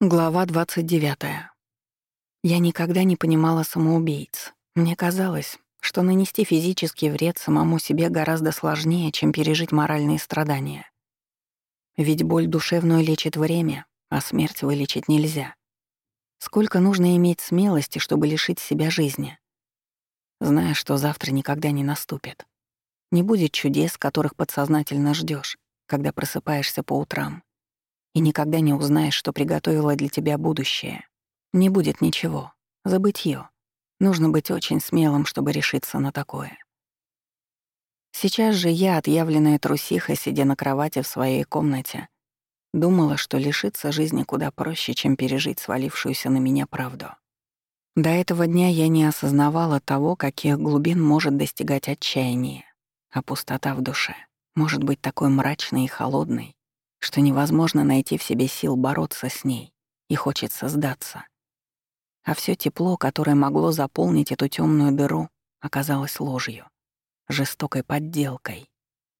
Глава 29. Я никогда не понимала самоубийц. Мне казалось, что нанести физический вред самому себе гораздо сложнее, чем пережить моральные страдания. Ведь боль душевную лечит время, а смерть вылечить нельзя. Сколько нужно иметь смелости, чтобы лишить себя жизни? Зная, что завтра никогда не наступит. Не будет чудес, которых подсознательно ждешь, когда просыпаешься по утрам и никогда не узнаешь, что приготовило для тебя будущее. Не будет ничего. Забытьё. Нужно быть очень смелым, чтобы решиться на такое. Сейчас же я, отъявленная трусиха, сидя на кровати в своей комнате, думала, что лишиться жизни куда проще, чем пережить свалившуюся на меня правду. До этого дня я не осознавала того, каких глубин может достигать отчаяние, а пустота в душе может быть такой мрачной и холодной, что невозможно найти в себе сил бороться с ней, и хочется сдаться. А все тепло, которое могло заполнить эту темную дыру, оказалось ложью, жестокой подделкой.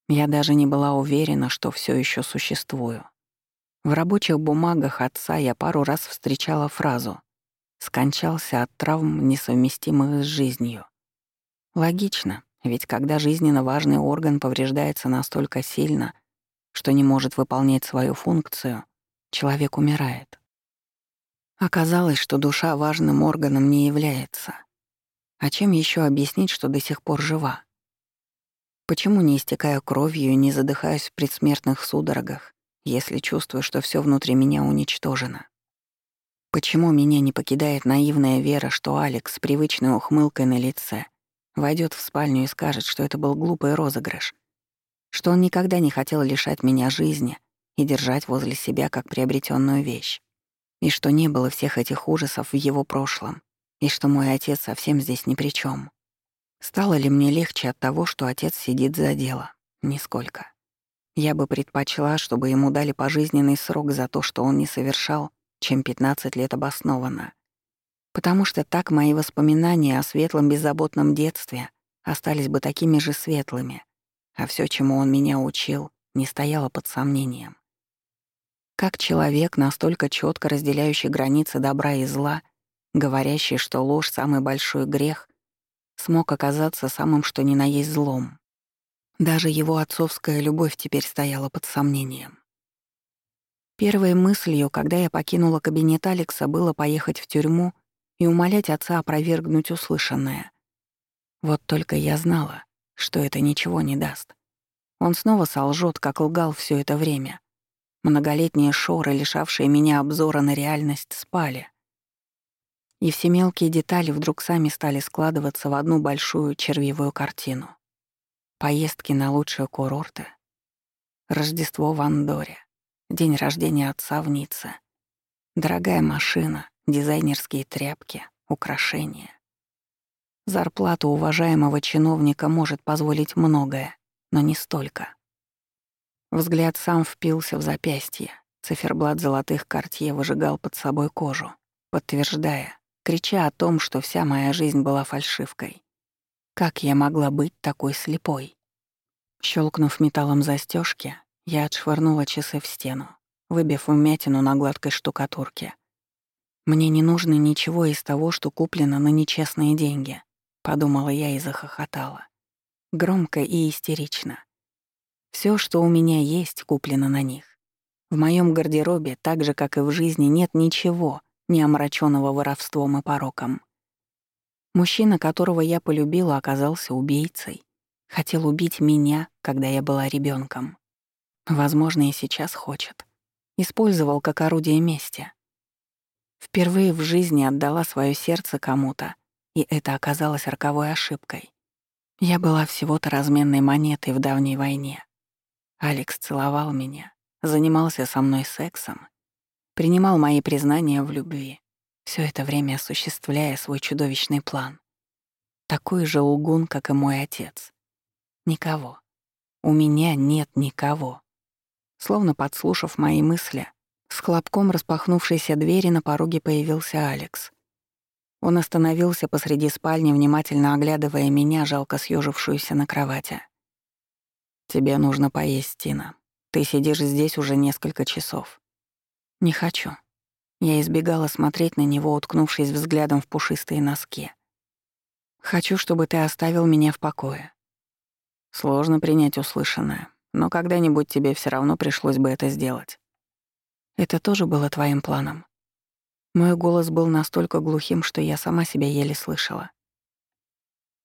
Я даже не была уверена, что все еще существую. В рабочих бумагах отца я пару раз встречала фразу «скончался от травм, несовместимых с жизнью». Логично, ведь когда жизненно важный орган повреждается настолько сильно — что не может выполнять свою функцию, человек умирает. Оказалось, что душа важным органом не является. А чем еще объяснить, что до сих пор жива? Почему не истекаю кровью и не задыхаюсь в предсмертных судорогах, если чувствую, что все внутри меня уничтожено? Почему меня не покидает наивная вера, что Алекс с привычной ухмылкой на лице войдет в спальню и скажет, что это был глупый розыгрыш, что он никогда не хотел лишать меня жизни и держать возле себя как приобретенную вещь, и что не было всех этих ужасов в его прошлом, и что мой отец совсем здесь ни при чем. Стало ли мне легче от того, что отец сидит за дело? Нисколько. Я бы предпочла, чтобы ему дали пожизненный срок за то, что он не совершал, чем 15 лет обоснованно. Потому что так мои воспоминания о светлом беззаботном детстве остались бы такими же светлыми, а все, чему он меня учил, не стояло под сомнением. Как человек, настолько четко разделяющий границы добра и зла, говорящий, что ложь — самый большой грех, смог оказаться самым что ни на есть злом. Даже его отцовская любовь теперь стояла под сомнением. Первой мыслью, когда я покинула кабинет Алекса, было поехать в тюрьму и умолять отца опровергнуть услышанное. Вот только я знала, что это ничего не даст. Он снова солжет, как лгал все это время. Многолетние шоры, лишавшие меня обзора на реальность, спали. И все мелкие детали вдруг сами стали складываться в одну большую червивую картину. Поездки на лучшие курорты, Рождество в Андоре, день рождения отца в Ницце, дорогая машина, дизайнерские тряпки, украшения. Зарплата уважаемого чиновника может позволить многое, но не столько. Взгляд сам впился в запястье. Циферблат золотых кортье выжигал под собой кожу, подтверждая, крича о том, что вся моя жизнь была фальшивкой. Как я могла быть такой слепой? Щелкнув металлом застежки, я отшвырнула часы в стену, выбив вмятину на гладкой штукатурке. Мне не нужно ничего из того, что куплено на нечестные деньги подумала я и захохотала. Громко и истерично. Все, что у меня есть, куплено на них. В моем гардеробе, так же, как и в жизни, нет ничего, не омраченного воровством и пороком. Мужчина, которого я полюбила, оказался убийцей. Хотел убить меня, когда я была ребенком. Возможно, и сейчас хочет. Использовал как орудие мести. Впервые в жизни отдала свое сердце кому-то, и это оказалось роковой ошибкой. Я была всего-то разменной монетой в давней войне. Алекс целовал меня, занимался со мной сексом, принимал мои признания в любви, все это время осуществляя свой чудовищный план. Такой же лгун, как и мой отец. Никого. У меня нет никого. Словно подслушав мои мысли, с хлопком распахнувшейся двери на пороге появился Алекс. Он остановился посреди спальни, внимательно оглядывая меня, жалко съежившуюся на кровати. «Тебе нужно поесть, Тина. Ты сидишь здесь уже несколько часов». «Не хочу». Я избегала смотреть на него, уткнувшись взглядом в пушистые носки. «Хочу, чтобы ты оставил меня в покое». Сложно принять услышанное, но когда-нибудь тебе все равно пришлось бы это сделать. Это тоже было твоим планом. Мой голос был настолько глухим, что я сама себя еле слышала.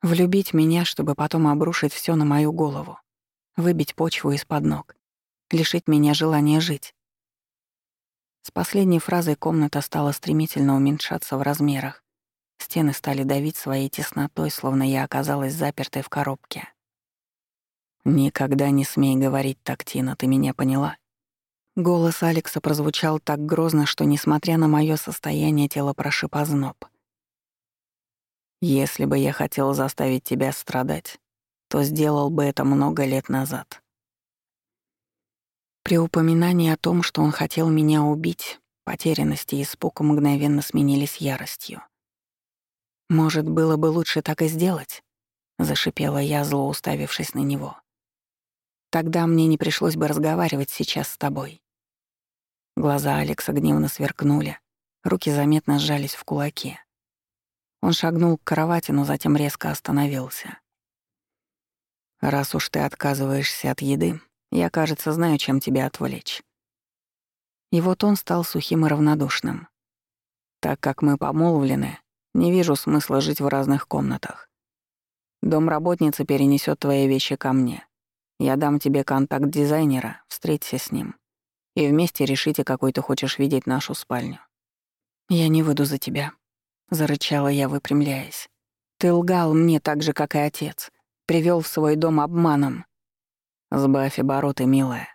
Влюбить меня, чтобы потом обрушить все на мою голову, выбить почву из-под ног, лишить меня желания жить. С последней фразой комната стала стремительно уменьшаться в размерах. Стены стали давить своей теснотой, словно я оказалась запертой в коробке. «Никогда не смей говорить так, Тина, ты меня поняла?» Голос Алекса прозвучал так грозно, что, несмотря на моё состояние, тело прошиб озноб. «Если бы я хотел заставить тебя страдать, то сделал бы это много лет назад. При упоминании о том, что он хотел меня убить, потерянность и испуг мгновенно сменились яростью. «Может, было бы лучше так и сделать?» — зашипела я, зло уставившись на него. «Тогда мне не пришлось бы разговаривать сейчас с тобой». Глаза Алекса гневно сверкнули, руки заметно сжались в кулаки. Он шагнул к кровати, но затем резко остановился. «Раз уж ты отказываешься от еды, я, кажется, знаю, чем тебя отвлечь. И вот он стал сухим и равнодушным. Так как мы помолвлены, не вижу смысла жить в разных комнатах. Домработница перенесет твои вещи ко мне. Я дам тебе контакт дизайнера, встреться с ним. И вместе решите, какой ты хочешь видеть нашу спальню. Я не выйду за тебя, зарычала я, выпрямляясь. Ты лгал мне так же, как и отец. Привел в свой дом обманом. «Сбавь обороты, милая».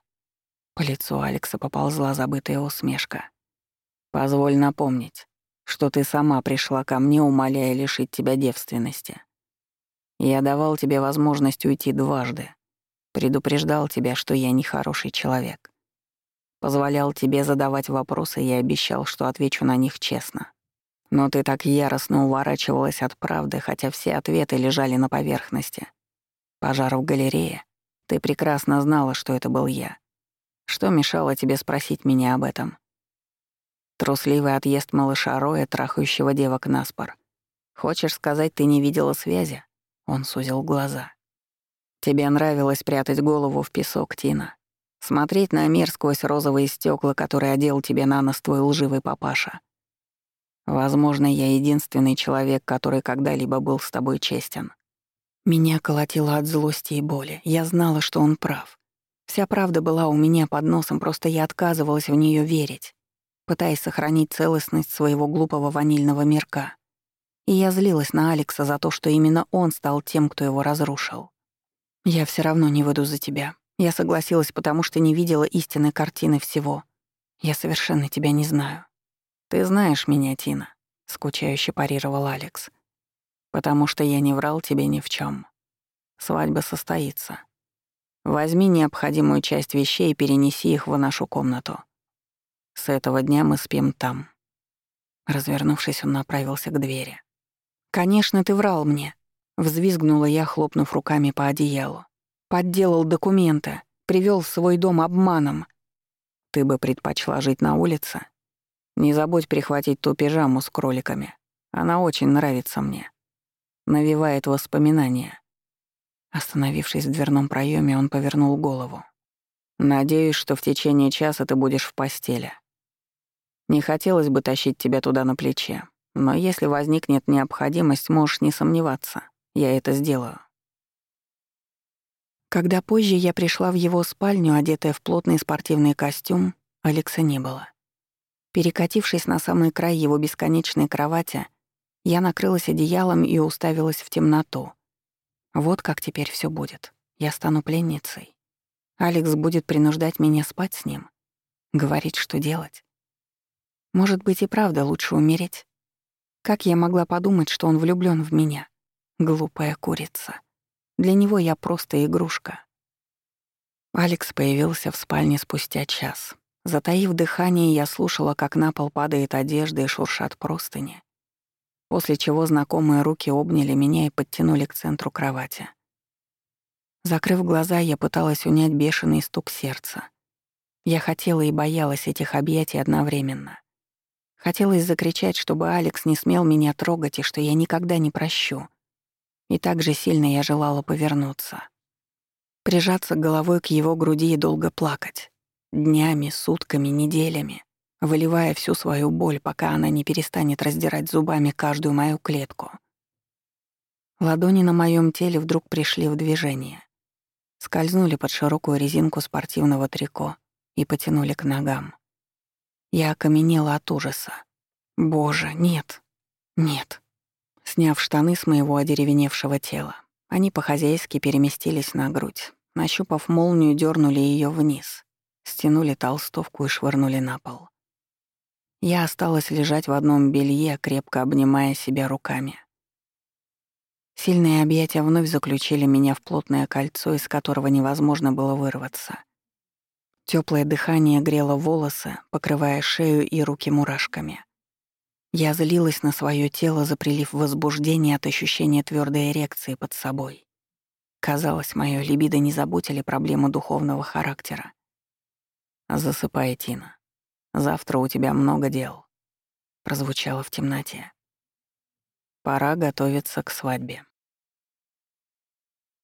По лицу Алекса поползла забытая усмешка. «Позволь напомнить, что ты сама пришла ко мне, умоляя лишить тебя девственности. Я давал тебе возможность уйти дважды. Предупреждал тебя, что я нехороший человек. Позволял тебе задавать вопросы и обещал, что отвечу на них честно. Но ты так яростно уворачивалась от правды, хотя все ответы лежали на поверхности. Пожар в галерее, ты прекрасно знала, что это был я. Что мешало тебе спросить меня об этом? Трусливый отъезд малыша Роя, трахающего девок на спор. Хочешь сказать, ты не видела связи? Он сузил глаза. Тебе нравилось прятать голову в песок, Тина. Смотреть на мир сквозь розовые стекла, которые одел тебе на нос твой лживый папаша. Возможно, я единственный человек, который когда-либо был с тобой честен. Меня колотило от злости и боли. Я знала, что он прав. Вся правда была у меня под носом, просто я отказывалась в нее верить, пытаясь сохранить целостность своего глупого ванильного мирка. И я злилась на Алекса за то, что именно он стал тем, кто его разрушил. «Я все равно не выйду за тебя. Я согласилась, потому что не видела истинной картины всего. Я совершенно тебя не знаю». «Ты знаешь меня, Тина», — скучающе парировал Алекс потому что я не врал тебе ни в чем. Свадьба состоится. Возьми необходимую часть вещей и перенеси их в нашу комнату. С этого дня мы спим там». Развернувшись, он направился к двери. «Конечно, ты врал мне», — взвизгнула я, хлопнув руками по одеялу. «Подделал документы, привел в свой дом обманом. Ты бы предпочла жить на улице? Не забудь прихватить ту пижаму с кроликами. Она очень нравится мне навевает воспоминания. Остановившись в дверном проеме, он повернул голову. «Надеюсь, что в течение часа ты будешь в постели. Не хотелось бы тащить тебя туда на плече, но если возникнет необходимость, можешь не сомневаться. Я это сделаю». Когда позже я пришла в его спальню, одетая в плотный спортивный костюм, Алекса не было. Перекатившись на самый край его бесконечной кровати, я накрылась одеялом и уставилась в темноту. Вот как теперь все будет. Я стану пленницей. Алекс будет принуждать меня спать с ним. Говорить, что делать. Может быть, и правда лучше умереть. Как я могла подумать, что он влюблён в меня? Глупая курица. Для него я просто игрушка. Алекс появился в спальне спустя час. Затаив дыхание, я слушала, как на пол падает одежда и шуршат простыни после чего знакомые руки обняли меня и подтянули к центру кровати. Закрыв глаза, я пыталась унять бешеный стук сердца. Я хотела и боялась этих объятий одновременно. Хотелось закричать, чтобы Алекс не смел меня трогать и что я никогда не прощу. И так же сильно я желала повернуться. Прижаться головой к его груди и долго плакать. Днями, сутками, неделями, выливая всю свою боль, пока она не перестанет раздирать зубами каждую мою клетку. Ладони на моем теле вдруг пришли в движение. Скользнули под широкую резинку спортивного трико и потянули к ногам. Я окаменела от ужаса. Боже, нет, нет. Сняв штаны с моего одеревеневшего тела, они по-хозяйски переместились на грудь. Нащупав молнию, дернули ее вниз, стянули толстовку и швырнули на пол. Я осталась лежать в одном белье, крепко обнимая себя руками. Сильные объятия вновь заключили меня в плотное кольцо, из которого невозможно было вырваться. Теплое дыхание грело волосы, покрывая шею и руки мурашками. Я злилась на свое тело за прилив возбуждения от ощущения твердой эрекции под собой. Казалось, мое либидо не заботили проблему духовного характера. «Засыпай, Тина. Завтра у тебя много дел», — прозвучало в темноте. «Пора готовиться к свадьбе».